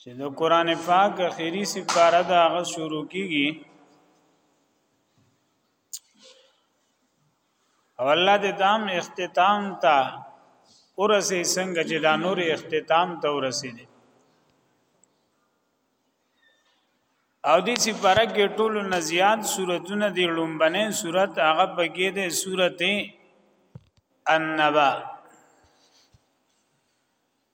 چې د قران پاک اخیری سپاره دا غ شروع کیږي او الله دې دام اختتام تا ورسې څنګه چې دا نور اختتام ته ورسې دي او دې سپاره کې ټول نزيات سورتونه دي لومبنه سورت هغه پکې ده سورته النبا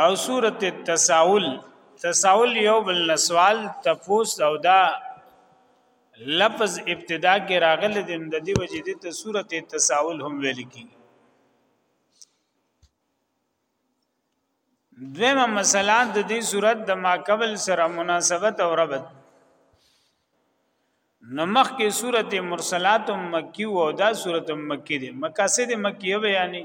او سورت التساؤل تساؤل یو بل نسوال تفوس او دا لفظ ابتدا کې راغلی د دې وجې د سورت التساؤل هم ویل کی دویمه مسله د دې صورت د ما قبل سره مناسبت او ربط نمخ کې صورت مرسلات مکی او دا صورت مکی دی مقاصد مکی بیانې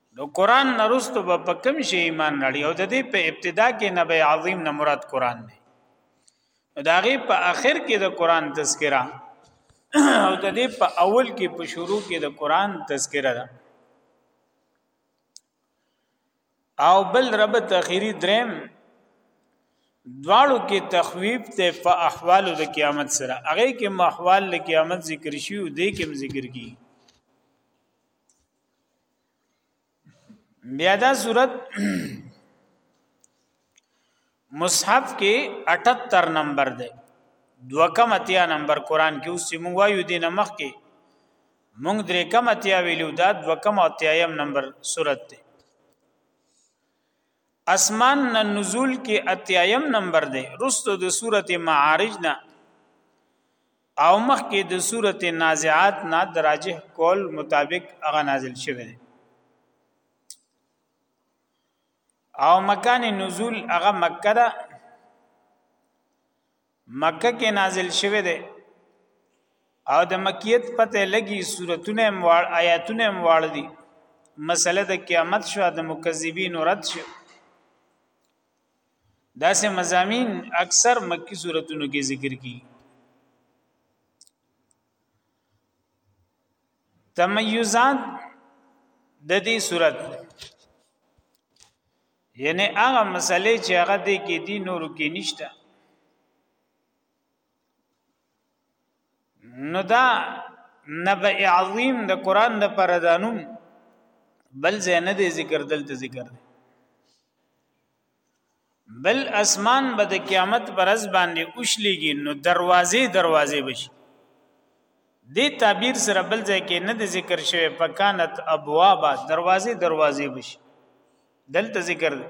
نو قران نرستو به په کوم شی ایمان راړي او د دې په ابتدا کې نبی عظیم نه مراد قران دی داغه په اخر کې د قران تذکرہ او د دې په اول کې په شروع کې د قران تذکرہ ده او بل رب تخیری درم دواړو کې تخویب ته په احوالو د قیامت سره هغه کې محوال د قیامت ذکر شي او دې کې ذکر کی بیا دا صورت مصحف کې 78 نمبر دی دوکم اتیا نمبر قران کې اوس موږ وایو دین مخ کې موږ درې کم اتیا ویلو دا دوکم اتیایم نمبر صورت دی اسمان نه نزول کې اتیایم نمبر دی رستو د سورته معارج نه او مخکې د صورت نازعات نه دراجح کول مطابق هغه نازل شوی دی او مکان نزول هغه مکه ده مکه کې نازل شوی دی او د مکیت پته لګي صورتونه موال آیاتونه موال دي مسله د قیامت شو د مکذبین رد شو دا سه مزامین اکثر مکی صورتونو کې ذکر کی تمیزات د دې صورت یعنی هغه مسلې چې هغه دې کې دي نورو کې نشته نو دا نبع عظیم د قران د پردانوم بل زنه د ذکر دلته ذکر دی بل اسمان به د قیامت پر از باندې اوشلېږي نو دروازې دروازې بشي دې تعبیر سره بل ځای کې نه د ذکر شوی پکانت ابوابا دروازې دروازې بشي دلته ذکر دی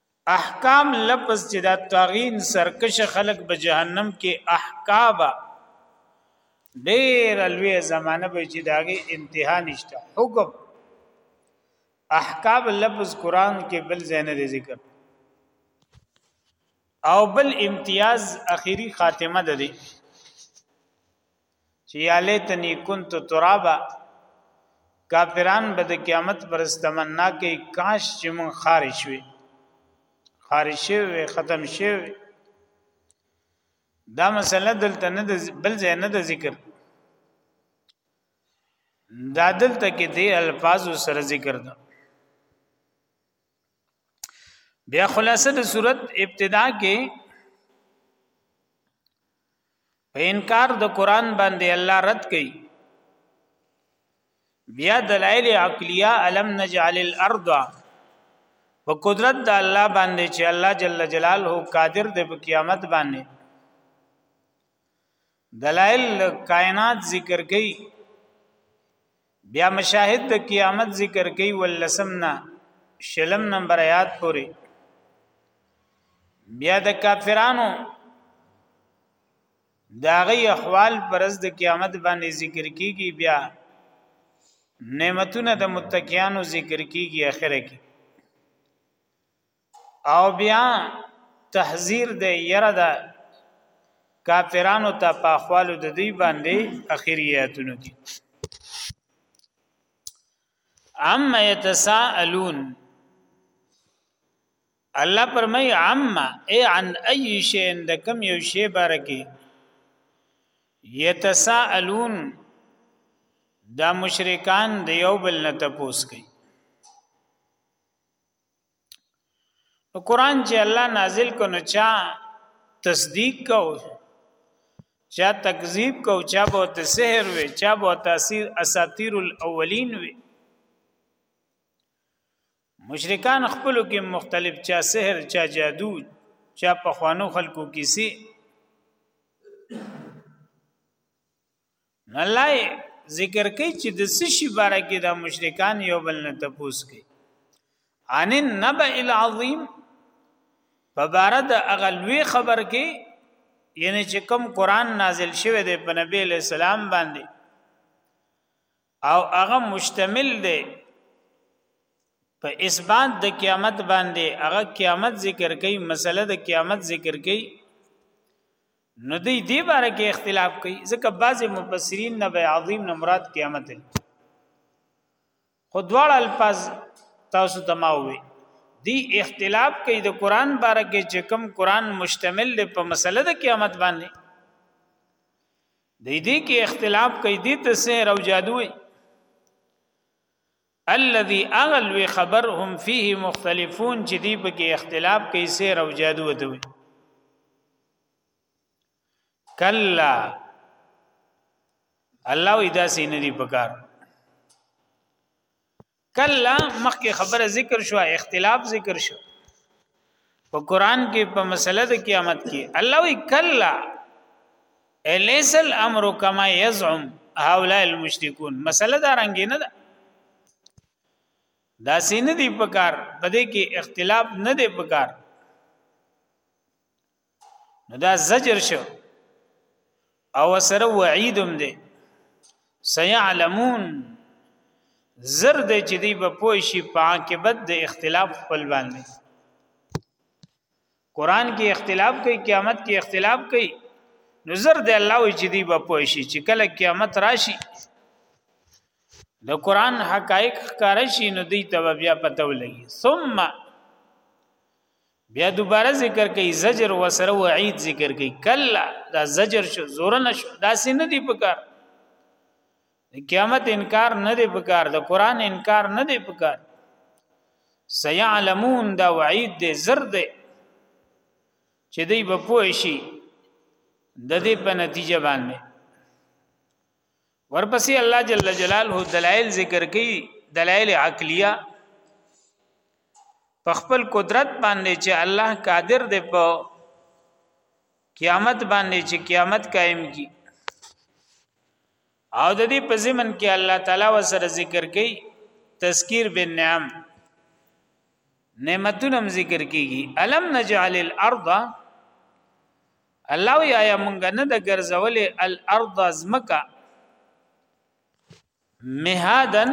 احکام لفظ چې دا طاغین سرکش خلق به جهنم کې احقابا ډیر لوی زمانہ به چې داغه انتها نشته حکم احکام لفظ قران کې بل زین ذکر او بل امتیاز اخیری خاتمه ده دی چې یا لیتنی كنت ترابا کافران به د قیامت پر استمنا کوي کاش چې مون خارج شوي خارج شوي ختم شوي دا مسله دلته نه بل ځای نه د ذکر دا دلته کې دی الفاظ سره ذکر ده بیا خلاصه د صورت ابتدا کې په انکار د قران باندې الله رد کوي بیا دلایل عقلیه الم نجعل الارض په قدرت د الله باندې چې الله جل جلاله قادر دی په قیامت باندې دلایل کائنات ذکر کړي بیا مشاهد د قیامت ذکر کوي ولسمنا شلم نمبر آیات پوری بیا د کافرانو داغی احوال پرز د قیامت باندې ذکر کیږي بیا نعمتونه د متقینانو ذکر کیږي اخره کې او بیا تحذير دی یره ده کافرانو ته په اخوالو د دوی باندې اخیری آیاتونو کې عم يتساءلون الله پرمای عم اي عن اي شيء د کم یو شی بارکی يتساءلون دا مشرکان د یو بل نه تپوس کوي نو قران چې الله نازل کو نو چا تصدیق کو چا تکذیب کو چا به ته سحر وي چا به تاثیر اساطیر الاولین وي مشرکان خپلو کې مختلف چا سحر چا جادو چا په خوانو خلکو کیسي الله ذکر کوي چې د سشي باره کې د مشرکان یو بل نه تپوس کوي عن النبأ العظیم په باره د اغلوی خبر کې یعنی چې کوم قران نازل شوی دی په نبی له سلام باندې او هغه مشتمل دی په اسبان د قیامت باندې هغه قیامت ذکر کوي مسله د قیامت ذکر کوي نو دی دی باره کې اختلاف کوي ځکه بعض مفسرین نه به عظیم نه مراد قیامت دی خو دواړه الفاظ تاسو تماوي دی اختلاف کوي د قران باره کې چې کوم قران مشتمل دی په مسله د قیامت باندې د دې کې اختلاف کوي دې ته سحر او جادو وي الذي اغل وی خبر هم فيه مختلفون چې دې په کې اختلاف کوي سحر او جادو ته وي کلا الله وی دا سینې دی پکار کله مخکې خبره ذکر شو اختلاف ذکر شو په قران کې په مسله د قیامت کې الله وی کلا الیس الامر کما یزعم هؤلاء المشركون مسله دا رنګ نه ده دا سینه دی پکار پدې کې اختلاف نه دی پکار نو دا زجر شو او سره وعیدم دی سيعلمون زر دی چې دی په پوه شي په عاقبت د اختلاف خپل باندې قران کې اختلاف کوي قیامت کې اختلاف کوي نو زر دی الله وی چې دی په پوه شي چې کله قیامت راشي د قران حقایق ښکار شي نو دی ته بیا پته ولګي ثم بیا دوباره ذکر کوي زجر وسره وعید ذکر کوي کلا دا زجر شو زور نه شو دا سې نه دی پکار قیامت انکار نه دی پکار د قران انکار نه دی پکار سيعلمون دا وعید دې زر دې چې دوی به پوه شي د دې په نتیجه باندې ورپسې الله جل جلاله دلایل ذکر کوي دلایل عقلیه په خپل قدرت باندې چې الله قادر دی په قیامت باندې چې قیامت قائم کی او د دې په ضمن کې الله تعالی وسره ذکر کوي تذکیر بالنعم نعمتونه ذکر کیږي الم نجعل الارض الله وی آیا مونږ نه د ګرځولې الارض زمکا مهادن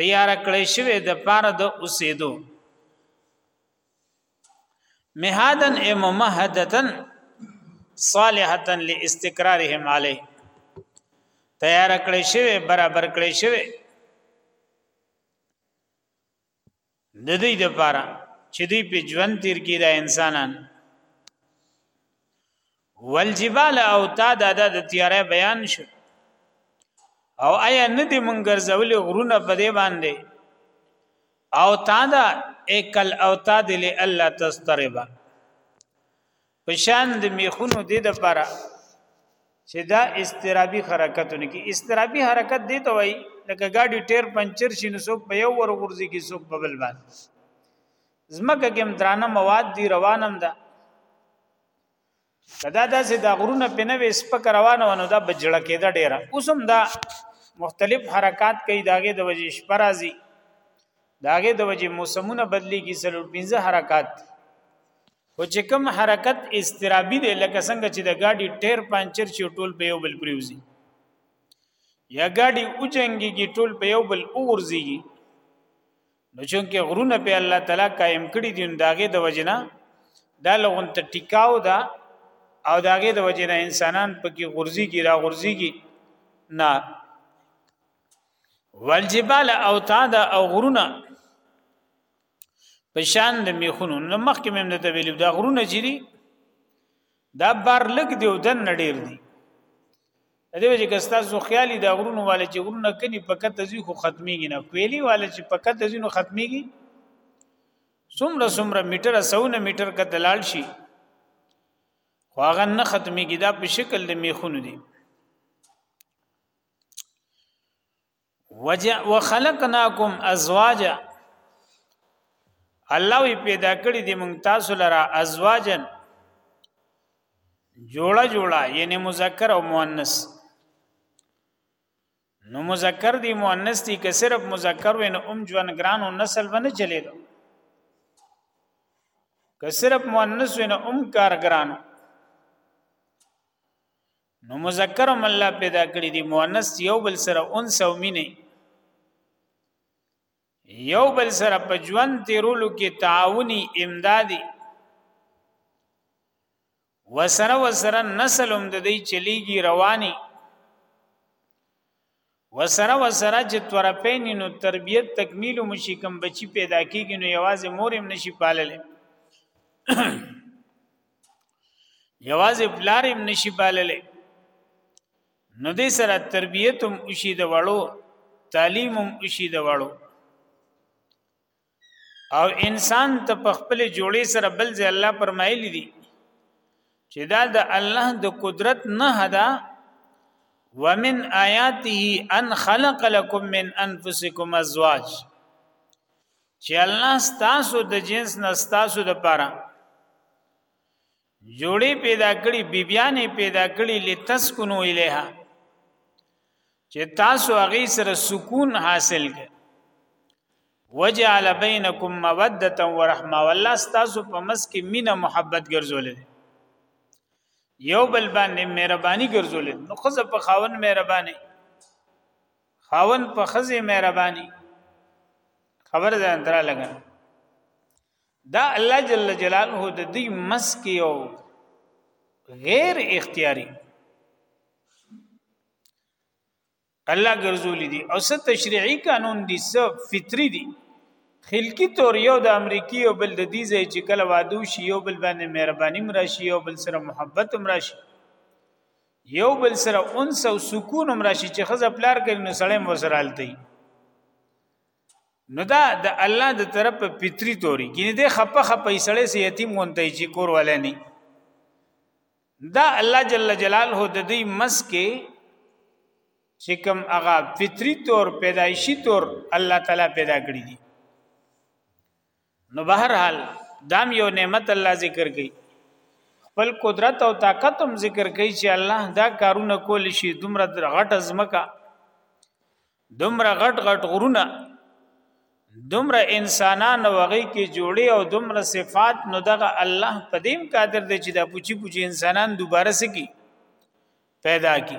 تیار کړی شوی د پاره د اوسېدو مهادن ای ممهدتن صالحتا لاستقرارهم علی تیار کړی شوی برابر کړی شوی د دې لپاره چې دوی په ژوند تیر کې دا انسانان والجبال او تا دا د تیارې بیان شو او آیا نه دې مونږ ګرځولې غرونه په دې باندې او تا دا اکل او تا دې الله تستربا پشان د میخونو د لپاره چې دا استرابي حرکتونه کې استرابي حرکت دی ته وای لکه ګاډي ټیر پنچر شي نو څوک په یو ور غورځي کې څوک په بل باندې زمکه کې درانه مواد دی روانم ده کدا دا چې دا غرونه په نوې سپک روانه ونه دا بجړه کېده ډیره اوسم دا مختلف حرکات کوي داګه د وجې شپرازي داګه د وجې موسمونه بدليږي سلو 15 حرکات خو چې کوم حرکت استرابي دی لکه څنګه چې د ګاډي ټیر پنچر شي ټول په یو بل پریوزي یا ګاډي اوجنګيږي ټول په یو بل اورځيږي نو چې کې غرونه په الله تعالی قائم کړی دي داګه د وجنه دا لغون ته ټیکاو دا او داګه د وجنه انسانان پکې غورځيږي را غورځيږي نه والجبال اوتاد او غرونه په شان د میخونو نو مخکې مې نه ته ویلو دا غرونه چې دي دا بار لګ دی او دن نډیر دی دې وجه کې تاسو خیالي دا غرونه والے چې غرونه کني پکت ځي خو ختميږي نه کويلي والے چې پکت ځي نو ختميږي سمره سمره میټر سونه میټر کتلال شي خو هغه نه ختميږي دا په شکل د میخونو دي وجع وخلقناکم ازواجا الله وی پیدا کړی دی مونږ تاسو لرا ازواجن جوړه جوړه یعنی مذکر او مؤنث نو مذکر دی مؤنث دی که صرف مذکر وین ام جوان ګران او نسل باندې چلی دو که صرف مؤنث وین ام کار ګران نو مذکر هم الله پیدا کړی دی مؤنث یو بل سره انس او مینه یو بل سره په ژوند تیرولو کې تعاونی امدادي وسره وسره نسل هم د دې چلیږي رواني وسره وسره چې تورپین نو تربیت تکمیل مشي کم بچی پیدا کیږي نو یوازې مور هم نشي پالل یوازې پلار هم نشي پالل نو دې سره تربیت هم وشي د وړو تعلیم هم وشي د وړو او انسان ته په خپل جوړې سره بل ځای الله فرمایلی دی چې دا د الله د قدرت نه هدا ومن آیاته ان خلق لكم من انفسکم ازواج چې الله ستاسو د جنس نه ستاسو د پاره جوړې پیدا کړي بیبیانې پیدا کړي لتسکنو الیها چې تاسو هغه سره سکون حاصل کړئ وجعل بینکم موده ورحمه والله تاسو په مس کې مینه محبت ګرځولې یو بل باندې مهرباني ګرځولې نو خزه په خاون مهرباني خاون په خزه مهرباني خبر ځان درا لګا دا الله جل جلاله د دې مسک یو غیر اختیاري الله ګرځولې دي او څه تشریعي قانون دي څه فطري دي خلقی تور یو د امریکای او بل د دې ځای چې کله وادو شي یو بل باندې مهرباني مرشي یو بل سره محبت مرشي یو بل سره انس او سکون مرشي چې خزه پلار کوي نو سړی مزرالتي نو دا د الله د طرف په پتری توري کینه د خپه خپه سړی سي یتیم غونته چې کور ولې نه دا الله جل جلاله د دې مسکه چې کوم هغه فطری طور پیدایشي طور الله تعالی پیدا کړی دي نو بهر حال دام یو نعمت الله ذکر کوي خپل قدرت او طاقت هم ذکر کوي چې الله دا کارونه کول شي دومره غټ ازمکا دومره غټ غټ غرونه دومره انسانان وغي کې جوړي او دومره صفات نو دغه الله قدیم قادر دی چې دا پوچی پوچی انسانان دوباره سکی پیدا کی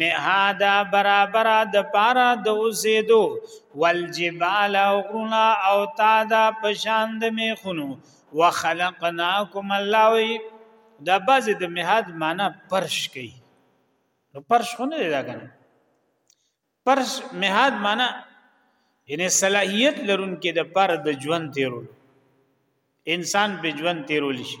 مهادا برابر د پارا د اوسېدو والجبال غرنا او تا دا پشان د میخونو وخلقناکم الله وی دا بعضی د مهاد معنا پرش کوي نو پرش خو نه دا کنه پرش مهاد معنا یعنی صلاحیت لرون کې د پر د ژوند تیرول انسان په ژوند تیرول شي